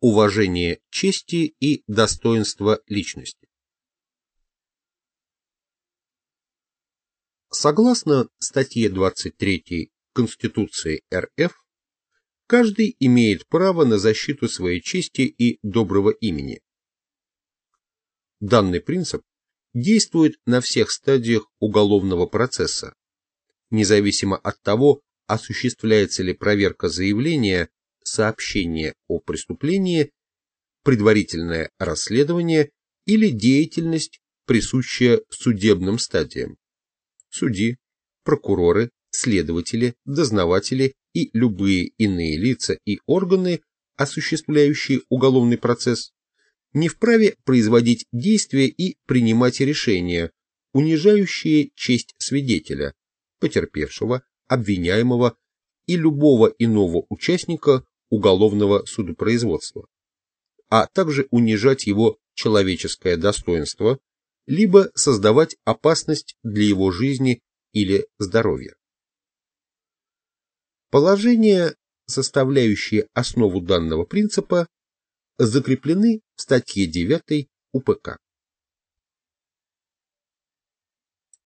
уважение чести и достоинства личности. Согласно статье 23 Конституции РФ, каждый имеет право на защиту своей чести и доброго имени. Данный принцип действует на всех стадиях уголовного процесса, независимо от того, осуществляется ли проверка заявления, сообщение о преступлении, предварительное расследование или деятельность, присущая судебным стадиям. Судьи, прокуроры, следователи, дознаватели и любые иные лица и органы, осуществляющие уголовный процесс, не вправе производить действия и принимать решения, унижающие честь свидетеля, потерпевшего, обвиняемого и любого иного участника уголовного судопроизводства, а также унижать его человеческое достоинство, либо создавать опасность для его жизни или здоровья. Положения, составляющие основу данного принципа, закреплены в статье 9 УПК.